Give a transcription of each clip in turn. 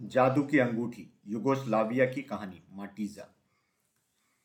जादू की अंगूठी, युगोस्लाविया की कहानी माटीजा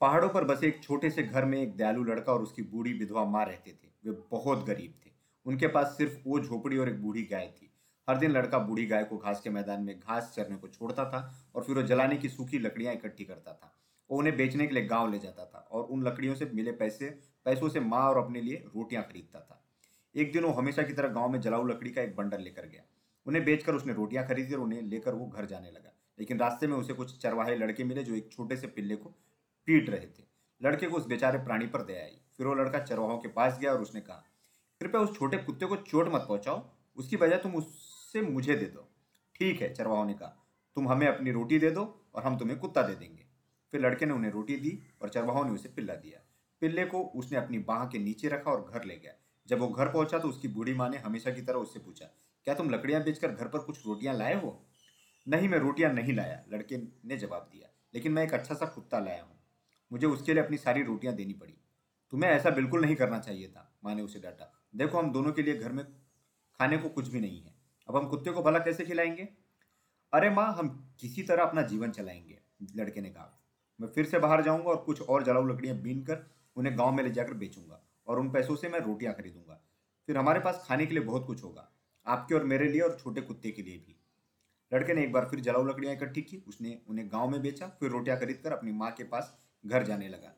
पहाड़ों पर बसे एक छोटे से घर में एक दयालु लड़का और उसकी बूढ़ी विधवा माँ रहते थे। वे बहुत गरीब थे। उनके पास सिर्फ़ वो झोपड़ी और एक बूढ़ी गाय थी। हर दिन लड़का बूढ़ी गाय को घास के मैदान में घास चरने को छोड़ता था और फिर वो जलाने की सूखी लकड़ियाँ इकट्ठी करता था। वो उन्हें बेचने के लिए गाँव ले जाता था और उन लकड़ियों से मिले पैसे, पैसों से माँ और अपने लिए रोटियाँ खरीदता था। एक दिन वो हमेशा की तरह गाँव में जलाऊ लकड़ी का एक बंडल लेकर गया। उन्हें बेचकर उसने रोटियाँ खरीदी और उन्हें लेकर वो घर जाने लगा। लेकिन रास्ते में उसे कुछ चरवाहे लड़के मिले जो एक छोटे से पिल्ले को पीट रहे थे। लड़के को उस बेचारे प्राणी पर दया आई। फिर वो लड़का चरवाहों के पास गया और उसने कहा, कृपया उस छोटे कुत्ते को चोट मत पहुंचाओ। उसकी वजह तुम उससे मुझे दे दो। ठीक है, चरवाहों ने कहा, तुम हमें अपनी रोटी दे दो और हम तुम्हें कुत्ता दे देंगे। फिर लड़के ने उन्हें रोटी दी और चरवाहों ने उसे पिल्ला दिया। पिल्ले को उसने अपनी बाह के नीचे रखा और घर ले गया। जब वो घर पहुँचा तो उसकी बूढ़ी माँ ने हमेशा की तरह उससे पूछा क्या तुम लकड़ियाँ बेचकर घर पर कुछ रोटियाँ लाए हो? नहीं, मैं रोटियाँ नहीं लाया, लड़के ने जवाब दिया। लेकिन मैं एक अच्छा सा कुत्ता लाया हूँ। मुझे उसके लिए अपनी सारी रोटियाँ देनी पड़ी। तुम्हें ऐसा बिल्कुल नहीं करना चाहिए था माँ ने उसे डांटा। देखो, हम दोनों के लिए घर में खाने को कुछ भी नहीं है। अब हम कुत्ते को भला कैसे खिलाएँगे? अरे माँ, हम किसी तरह अपना जीवन चलाएँगे, लड़के ने कहा। मैं फिर से बाहर जाऊँगा और कुछ और जलाऊ लकड़ियाँ बीन कर उन्हें गाँव में ले जाकर बेचूँगा और उन पैसों से मैं रोटियाँ खरीदूँगा। फिर हमारे पास खाने के लिए बहुत कुछ होगा। आपके और मेरे लिए और छोटे कुत्ते के लिए भी। लड़के ने एक बार फिर जलाऊ लकड़ियाँ इकट्ठी की, उसने उन्हें गाँव में बेचा, फिर रोटियाँ खरीद कर अपनी माँ के पास घर जाने लगा।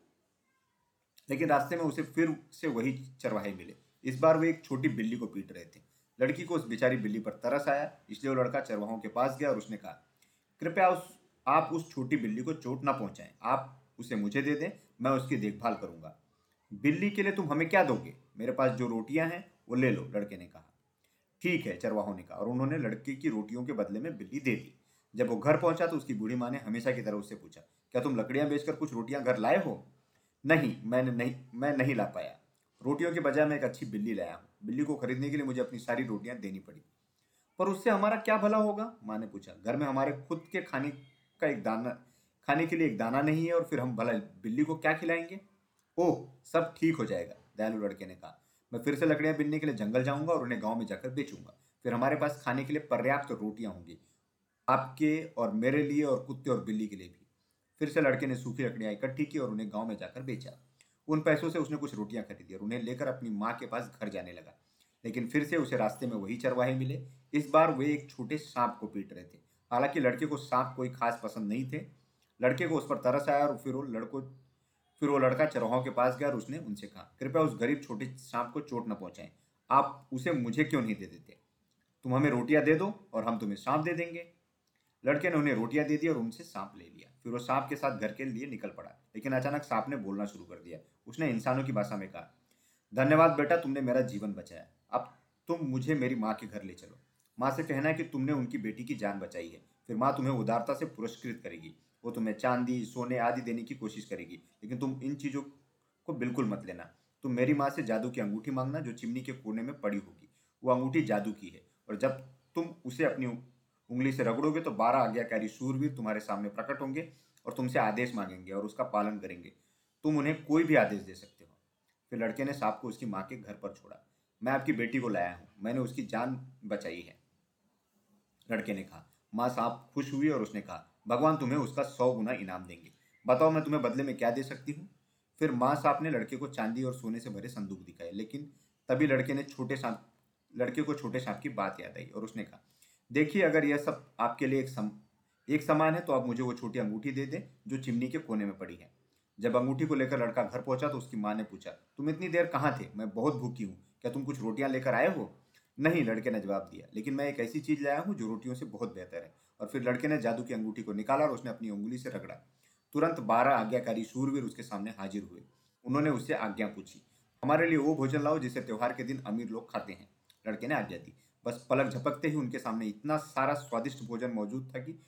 लेकिन रास्ते में उसे फिर से वही चरवाहे मिले। इस बार वे एक छोटी बिल्ली को पीट रहे थे। लड़की को उस बेचारी बिल्ली पर तरस आया, इसलिए वो लड़का चरवाहों के पास गया और उसने कहा, कृपया उस, आप उस छोटी बिल्ली को चोट ना पहुंचाएँ। आप उसे मुझे दे दें, मैं उसकी देखभाल करूँगा। बिल्ली के लिए तुम हमें क्या दोगे? मेरे पास जो रोटियाँ हैं, वो ले लो, लड़के ने कहा। ठीक है, चरवाहों ने कहा और उन्होंने लड़के की रोटियों के बदले में बिल्ली दे दी। जब वो घर पहुँचा तो उसकी बूढ़ी माँ ने हमेशा की तरह उससे पूछा, क्या तुम लकड़ियाँ बेचकर कुछ रोटियाँ घर लाए हो? नहीं मैंने नहीं, मैं नहीं ला पाया। रोटियों के बजाय मैं एक अच्छी बिल्ली लाया हूँ। बिल्ली को खरीदने के लिए मुझे अपनी सारी रोटियाँ देनी पड़ी। पर उससे हमारा क्या भला होगा? माँ ने पूछा, घर में हमारे खुद के खाने का एक दाना, खाने के लिए एक दाना नहीं है और फिर हम भला बिल्ली को क्या खिलाएँगे? ओह, सब ठीक हो जाएगा, दयालु लड़के ने कहा। मैं फिर से लकड़ियाँ बिनने के लिए जंगल जाऊँगा और उन्हें गाँव में जाकर बेचूँगा। फिर हमारे पास खाने के लिए पर्याप्त रोटियाँ होंगी, आपके और मेरे लिए और कुत्ते और बिल्ली के लिए भी। फिर से लड़के ने सूखी लकड़ियाँ इकट्ठी की और उन्हें गाँव में जाकर बेचा। उन पैसों से उसने कुछ रोटियाँ खरीदी और उन्हें लेकर अपनी माँ के पास घर जाने लगा। लेकिन फिर से उसे रास्ते में वही चरवाहे मिले। इस बार वे एक छोटे सांप को पीट रहे थे। हालाँकि लड़के को सांप कोई खास पसंद नहीं थे। लड़के को उस पर तरस आया और फिर वो लड़को फिर वो लड़का चरवाहों के पास गया और उसने उनसे कहा, कृपया उस गरीब छोटे सांप को चोट न पहुंचाएँ। आप उसे मुझे क्यों नहीं दे देते? तुम हमें रोटियाँ दे दो और हम तुम्हें सांप दे देंगे। लड़के ने उन्हें रोटियाँ दे दी और उनसे सांप ले लिया। फिर वो सांप के साथ घर के लिए निकल पड़ा, लेकिन अचानक सांप ने बोलना शुरू कर दिया। उसने इंसानों की भाषा में कहा, धन्यवाद बेटा, तुमने मेरा जीवन बचाया। अब तुम मुझे मेरी माँ के घर ले चलो। माँ से कहना है कि तुमने उनकी बेटी की जान बचाई है। फिर माँ तुम्हें उदारता से पुरस्कृत करेगी। वो तुम्हें चांदी, सोने आदि देने की कोशिश करेगी। लेकिन तुम इन चीज़ों को बिल्कुल मत लेना। तुम मेरी माँ से जादू की अंगूठी मांगना जो चिमनी के कोने में पड़ी होगी। वो अंगूठी जादू की है। और जब तुम उसे अपनी उंगली से रगड़ोगे तो बारह आज्ञाकारी सूरवीर तुम्हारे सामने प्रकट होंगे और तुमसे आदेश मांगेंगे और उसका पालन करेंगे। तुम उन्हें कोई भी आदेश दे सकते हो। फिर लड़के ने सांप को उसकी माँ के घर पर छोड़ा। मैं आपकी बेटी को लाया हूँ। मैंने उसकी जान बचाई है। लड़के ने कहा, माँ सांप खुश हुई और उसने कहा भगवान तुम्हें उसका सौ गुना इनाम देंगे। बताओ मैं तुम्हें बदले में क्या दे सकती हूँ? फिर माँ सांप ने लड़के को चांदी और सोने से भरे संदूक दिखाए, लेकिन तभी लड़के ने छोटे सांप लड़के को छोटे सांप की बात याद आई और उसने कहा, देखिए, अगर यह सब आपके लिए एक सम, एक समान है तो आप मुझे वो छोटी अंगूठी दे दें, जो चिमनी के कोने में पड़ी है। जब अंगूठी को लेकर लड़का घर पहुँचा तो उसकी माँ ने पूछा, तुम इतनी देर कहाँ थे? मैं बहुत भूखी हूँ। क्या तुम कुछ रोटियाँ लेकर आए हो? नहीं, लड़के ने जवाब दिया, लेकिन मैं एक ऐसी चीज़ लाया हूँ, जो रोटियों से बहुत बेहतर है। और फिर लड़के ने जादू की अंगूठी को निकाला और उसने अपनी उंगली से रगड़ा। तुरंत बारह आज्ञाकारी सूरवीर उसके सामने हाजिर हुए। उन्होंने उससे आज्ञा पूछी, हमारे लिए वो भोजन लाओ जिसे त्योहार के दिन अमीर लोग खाते हैं। लड़के ने आज्ञा दी। बस पलक झपकते ही उनके सामने इतना सारा स्वादिष्ट भोजन मौजूद था कि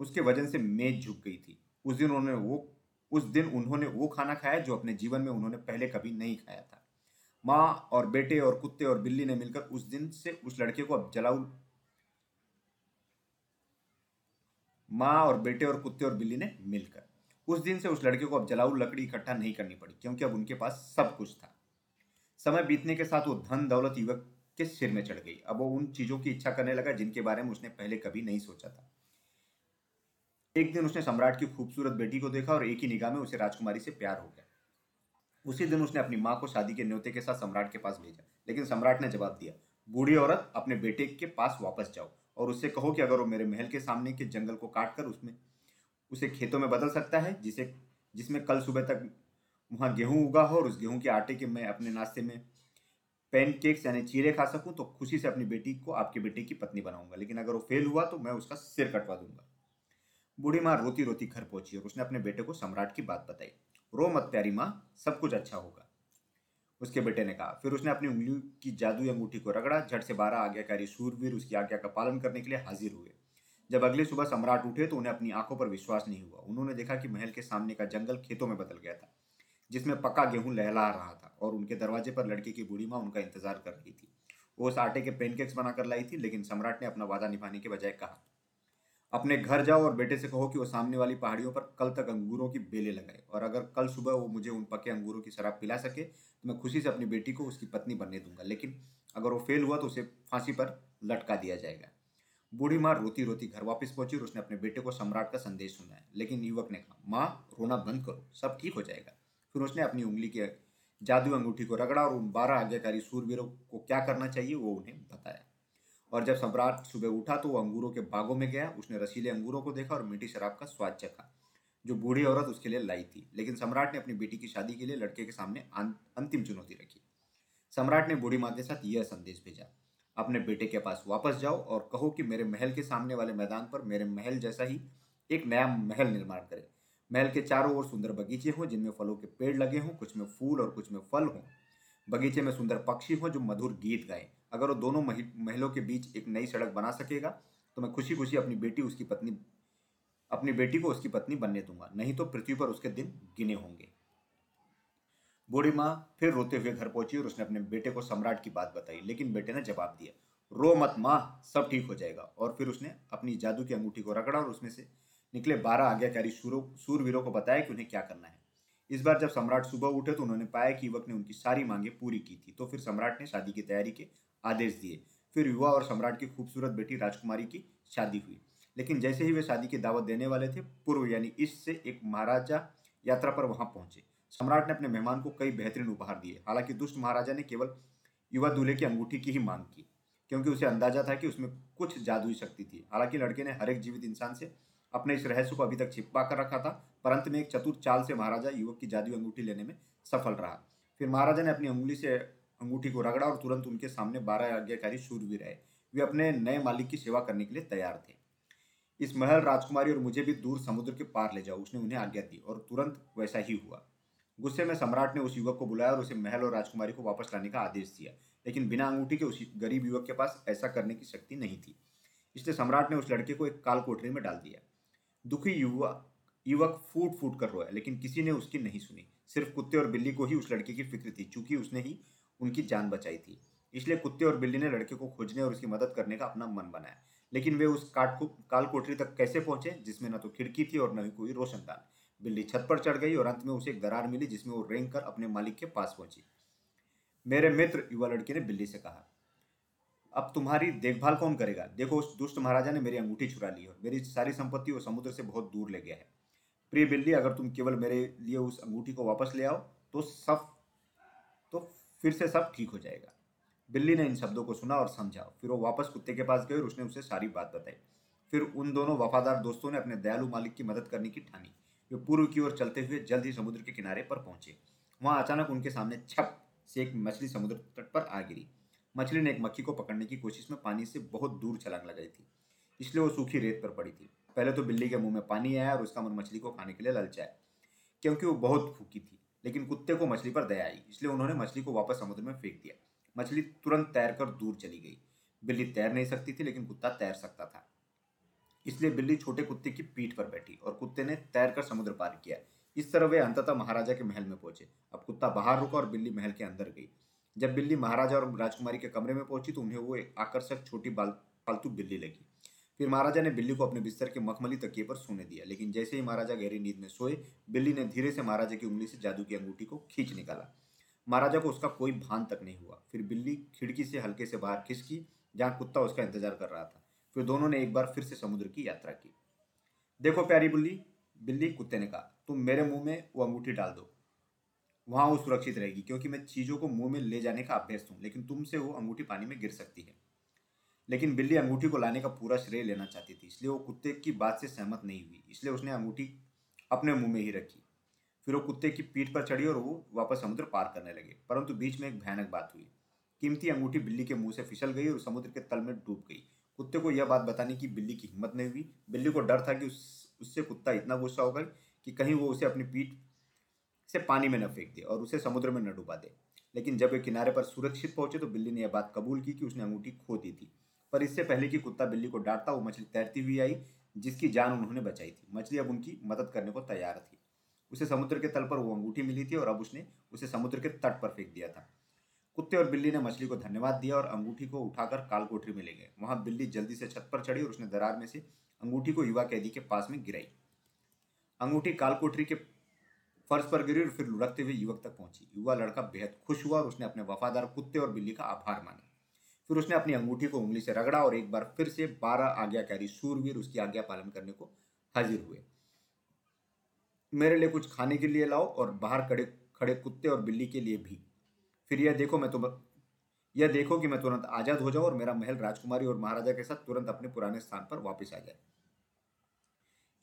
उसके वज़न से मेज झुक गई थी। उस दिन उन्होंने वो, उस दिन उन्होंने वो खाना खाया जो अपने जीवन में उन्होंने पहले कभी नहीं खाया था। माँ और बेटे और कुत्ते और बिल्ली ने मिलकर उस दिन से उस लड़के को अब जलाऊ माँ और बेटे और कुत्ते और बिल्ली ने मिलकर। उस दिन से उस लड़के को अब जलाऊ लकड़ी इकट्ठा नहीं करनी पड़ी, क्योंकि अब उनके पास सब कुछ था। समय बीतने के साथ वो धन, दौलत, युवक के सिर में चढ़ गई। अब वो उन चीज़ों की इच्छा करने लगा जिनके बारे में उसने पहले कभी नहीं सोचा था। एक दिन उसने सम्राट की खूबसूरत बेटी को देखा और एक ही निगाह में उसे राजकुमारी से प्यार हो गया। उसी दिन उसने अपनी माँ को शादी के न्योते के साथ सम्राट के पास भेजा, लेकिन सम्राट ने जवाब दिया, बूढ़ी औरत, अपने बेटे के पास वापस जाओ। और उससे कहो कि अगर वो मेरे महल के सामने के जंगल को काट कर उसमें, उसे खेतों में बदल सकता है, जिसे, जिसमें कल सुबह तक वहाँ गेहूँ उगा हो और उस गेहूँ के आटे के मैं अपने नाश्ते में पैन केक्स यानी चीरे खा सकूँ तो खुशी से अपनी बेटी को, आपके बेटे की पत्नी बनाऊँगा। लेकिन अगर वो फेल हुआ तो मैं उसका सिर कटवा दूँगा। बूढ़ी माँ रोती रोती घर पहुँची और उसने अपने बेटे को सम्राट की बात बताई। रो मत प्यारी माँ, सब कुछ अच्छा होगा। उसके बेटे ने कहा। फिर उसने अपनी उंगली की जादुई अंगूठी को रगड़ा, झट से बारह आज्ञाकारी सूरवीर उसकी आज्ञा का पालन करने के लिए हाजिर हुए। जब अगली सुबह सम्राट उठे तो उन्हें अपनी आँखों पर विश्वास नहीं हुआ। उन्होंने देखा कि महल के सामने का जंगल खेतों में बदल गया था, जिसमें पक्का गेहूँ लहला रहा था और उनके दरवाजे पर लड़के की बूढ़ी माँ उनका इंतज़ार कर रही थी। वो उस आटे के पेनकेक्स बनाकर लाई थी, लेकिन सम्राट ने अपना वादा निभाने के बजाय कहा अपने घर जाओ और बेटे से कहो कि वो सामने वाली पहाड़ियों पर कल तक अंगूरों की बेले लगाए और अगर कल सुबह वो मुझे उन पके अंगूरों की शराब पिला सके तो मैं खुशी से अपनी बेटी को उसकी पत्नी बनने दूँगा। लेकिन अगर वो फेल हुआ तो उसे फांसी पर लटका दिया जाएगा। बूढ़ी माँ रोती रोती घर वापस पहुँची और उसने अपने बेटे को सम्राट का संदेश सुनाया। लेकिन युवक ने कहा, माँ, रोना बंद करो, सब ठीक हो जाएगा। फिर उसने अपनी उंगली के जादू अंगूठी को रगड़ा और उन बारह आज्ञाकारी सूरवीरों को क्या करना चाहिए वो उन्हें बताया। और जब सम्राट सुबह उठा तो वो अंगूरों के बागों में गया, उसने रसीले अंगूरों को देखा और मीठी शराब का स्वाद चखा, जो बूढ़ी औरत उसके लिए लाई थी। लेकिन सम्राट ने अपनी बेटी की शादी के लिए लड़के के सामने अंतिम चुनौती रखी। सम्राट ने बूढ़ी माँ के साथ यह संदेश भेजा, अपने बेटे के पास वापस जाओ और कहो कि मेरे महल के सामने वाले मैदान पर मेरे महल जैसा ही एक नया महल निर्माण करे। महल के चारों ओर सुंदर बगीचे हों, जिनमें फलों के पेड़ लगे हों, कुछ में फूल और कुछ में फल हों। बगीचे में सुंदर पक्षी हों, जो मधुर गीत गाएँ। अगर वो दोनों महलों के बीच एक नई सड़क बना सकेगा तो मैं खुशी खुशी अपनी बेटी, उसकी पत्नी, अपनी बेटी को उसकी पत्नी बनने दूँगा। नहीं तो पृथ्वी पर उसके दिन गिने होंगे। बूढ़ी माँ फिर रोते हुए घर पहुँची और उसने अपने बेटे को सम्राट की बात बताई, लेकिन बेटे ने जवाब दिया, रो मत माँ, सब ठीक हो जाएगा। और फिर उसने अपनी जादू की अंगूठी को रगड़ा और उसमें से निकले बारह आज्ञाकारी सूरवीरों को बताया कि उन्हें क्या करना है। इस बार जब सम्राट सुबह उठे तो उन्होंने पाया कि युवक ने उनकी सारी मांगे पूरी की थी तो फिर सम्राट ने शादी की तैयारी के आदेश दिए। फिर युवा और सम्राट की खूबसूरत बेटी राजकुमारी की शादी हुई। लेकिन जैसे ही वे शादी की दावत देने वाले थे, पूर्व यानी ईस्ट से एक महाराजा यात्रा पर वहाँ पहुँचे। सम्राट ने अपने मेहमान को कई बेहतरीन उपहार दिए। हालाँकि दुष्ट महाराजा ने केवल युवा दूल्हे की अंगूठी की ही मांग की, क्योंकि उसे अंदाज़ा था कि उसमें कुछ जादुई शक्ति थी। हालाँकि लड़के ने हर एक जीवित इंसान से अपने इस रहस्य को अभी तक छिपा कर रखा था, परंतु में एक चतुर चाल से महाराजा युवक की जादुई अंगूठी लेने में सफल रहा। फिर महाराजा ने अपनी अंगुली से अंगूठी को रगड़ा और तुरंत उनके सामने बारह आज्ञाकारी शूरवीर आए वे अपने नए मालिक की सेवा करने के लिए तैयार थे। इस महल राजकुमारी और मुझे भी दूर समुद्र के पार ले जाओ, उसने उन्हें आज्ञा दी और तुरंत वैसा ही हुआ। गुस्से में सम्राट ने उस युवक को बुलाया और उसे महल और राजकुमारी को वापस लाने का आदेश दिया, लेकिन बिना अंगूठी के उस गरीब युवक के पास ऐसा करने की शक्ति नहीं थी। इसलिए सम्राट ने उस लड़के को एक काल कोठरी में डाल दिया। दुखी युवा, युवक फूट फूट कर रोया, लेकिन किसी ने उसकी नहीं सुनी। सिर्फ़ कुत्ते और बिल्ली को ही उस लड़के की फ़िक्र थी, चूँकि उसने ही उनकी जान बचाई थी। इसलिए कुत्ते और बिल्ली ने लड़के को खोजने और उसकी मदद करने का अपना मन बनाया। लेकिन वे उस काट को काल कोठरी तक कैसे पहुँचे, जिसमें न तो खिड़की थी और न ही कोई रोशनदान। बिल्ली छत पर चढ़ गई और अंत में उसे एक दरार मिली, जिसमें वो रेंग कर अपने मालिक के पास पहुँची। मेरे मित्र, युवा लड़के ने बिल्ली से कहा, अब तुम्हारी देखभाल कौन करेगा? देखो, उस दुष्ट महाराजा ने मेरी अंगूठी चुरा ली और मेरी सारी संपत्ति वो समुद्र से बहुत दूर ले गया है। प्रिय बिल्ली, अगर तुम केवल मेरे लिए उस अंगूठी को वापस ले आओ तो सब तो फिर से सब ठीक हो जाएगा। बिल्ली ने इन शब्दों को सुना और समझा। फिर वो वापस कुत्ते के पास गए और उसने उसे सारी बात बताई। फिर उन दोनों वफादार दोस्तों ने अपने दयालु मालिक की मदद करने की ठानी। वे पूर्व की ओर चलते हुए जल्द ही समुद्र के किनारे पर पहुँचे। वहाँ अचानक उनके सामने छप से एक मछली समुद्र तट पर आ गिरी। मछली ने एक मक्खी को पकड़ने की कोशिश में पानी से बहुत दूर छलांग लगाई थी, इसलिए वो सूखी रेत पर पड़ी थी। पहले तो बिल्ली के मुँह में पानी आया और उसका मन मछली को खाने के लिए ललचाया, क्योंकि वो बहुत फूकी थी। लेकिन कुत्ते को मछली पर दया आई, इसलिए उन्होंने मछली को वापस समुद्र में फेंक दिया। मछली तुरंत तैर कर दूर चली गई। बिल्ली तैर नहीं सकती थी, लेकिन कुत्ता तैर सकता था। इसलिए बिल्ली छोटे कुत्ते की पीठ पर बैठी और कुत्ते ने तैर कर समुद्र पार किया। इस तरह वे अंततः महाराजा के महल में पहुँचे। अब कुत्ता बाहर रुका और बिल्ली महल के अंदर गई। जब बिल्ली महाराजा और राजकुमारी के कमरे में पहुँची तो उन्हें वो एक आकर्षक छोटी पालतू बिल्ली लगी। फिर महाराजा ने बिल्ली को अपने बिस्तर के मखमली तकिए पर सोने दिया। लेकिन जैसे ही महाराजा गहरी नींद में सोए, बिल्ली ने धीरे से महाराजा की उंगली से जादू की अंगूठी को खींच निकाला। महाराजा को उसका कोई भान तक नहीं हुआ। फिर बिल्ली खिड़की से हल्के से बाहर खिसकी, जहाँ कुत्ता उसका इंतज़ार कर रहा था। फिर दोनों ने एक बार फिर से समुद्र की यात्रा की। देखो प्यारी बुल्ली, बिल्ली कुत्ते ने कहा, तुम मेरे मुँह में वो अंगूठी डाल दो। वहाँ वो सुरक्षित रहेगी, क्योंकि मैं चीज़ों को मुँह में ले जाने का अभ्यस्त हूँ, लेकिन तुमसे वो अंगूठी पानी में गिर सकती है। लेकिन बिल्ली अंगूठी को लाने का पूरा श्रेय लेना चाहती थी इसलिए वो कुत्ते की बात से सहमत नहीं हुई इसलिए उसने अंगूठी अपने मुँह में ही रखी। फिर वो कुत्ते की पीठ पर चढ़ी और वो वापस समुद्र पार करने लगे। परंतु बीच में एक भयानक बात हुई। कीमती अंगूठी बिल्ली के मुँह से फिसल गई और समुद्र के तल में डूब गई। कुत्ते को यह बात बताने की बिल्ली की हिम्मत नहीं हुई। बिल्ली को डर था कि उस, उससे कुत्ता इतना गुस्सा होगा कि कहीं वो उसे अपनी पीठ से पानी में न फेंक दे और उसे समुद्र में न डुबा दे। लेकिन जब वे किनारे पर सुरक्षित पहुँचे तो बिल्ली ने यह बात कबूल की कि उसने अंगूठी खो दी थी। पर इससे पहले कि कुत्ता बिल्ली को डांटता, वो मछली तैरती हुई आई, जिसकी जान उन्होंने बचाई थी। मछली अब उनकी मदद करने को तैयार थी। उसे समुद्र के तल पर वो अंगूठी मिली थी और अब उसने उसे समुद्र के तट पर फेंक दिया था। कुत्ते और बिल्ली ने मछली को धन्यवाद दिया और अंगूठी को उठाकर काल कोठरी में ले गए। वहाँ बिल्ली जल्दी से छत पर चढ़ी और उसने दरार में से अंगूठी को युवा कैदी के पास में गिराई। अंगूठी काल कोठरी के फर्श पर गिरी और फिर लुढ़कते हुए युवक तक पहुँची। युवा लड़का बेहद खुश हुआ और उसने अपने वफादार कुत्ते और बिल्ली का आभार माना। फिर उसने अपनी अंगूठी को उंगली से रगड़ा और एक बार फिर से बारह आज्ञाकारी सूरवीर उसकी आज्ञा पालन करने को हाजिर हुए। मेरे लिए कुछ खाने के लिए लाओ और बाहर खड़े खड़े कुत्ते और बिल्ली के लिए भी। फिर यह देखो मैं तुम यह देखो कि मैं तुरंत आज़ाद हो जाऊँ और मेरा महल राजकुमारी और महाराजा के साथ तुरंत अपने पुराने स्थान पर वापस आ जाए।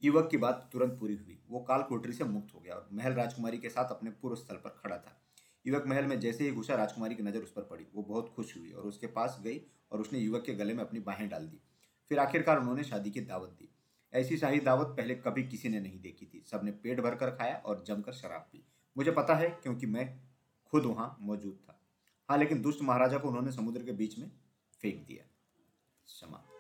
युवक की बात तुरंत पूरी हुई। वो काल कोठरी से मुक्त हो गया और महल राजकुमारी के साथ अपने पूर्व स्थल पर खड़ा था। युवक महल में जैसे ही घुसा, राजकुमारी की नज़र उस पर पड़ी। वो बहुत खुश हुई और उसके पास गई और उसने युवक के गले में अपनी बाहें डाल दी। फिर आखिरकार उन्होंने शादी की दावत दी। ऐसी शाही दावत पहले कभी किसी ने नहीं देखी थी। सबने पेट भरकर खाया और जमकर शराब पी। मुझे पता है, क्योंकि मैं खुद वहाँ मौजूद था। हाँ लेकिन दुष्ट महाराजा को उन्होंने समुद्र के बीच में फेंक दिया। समाप्त।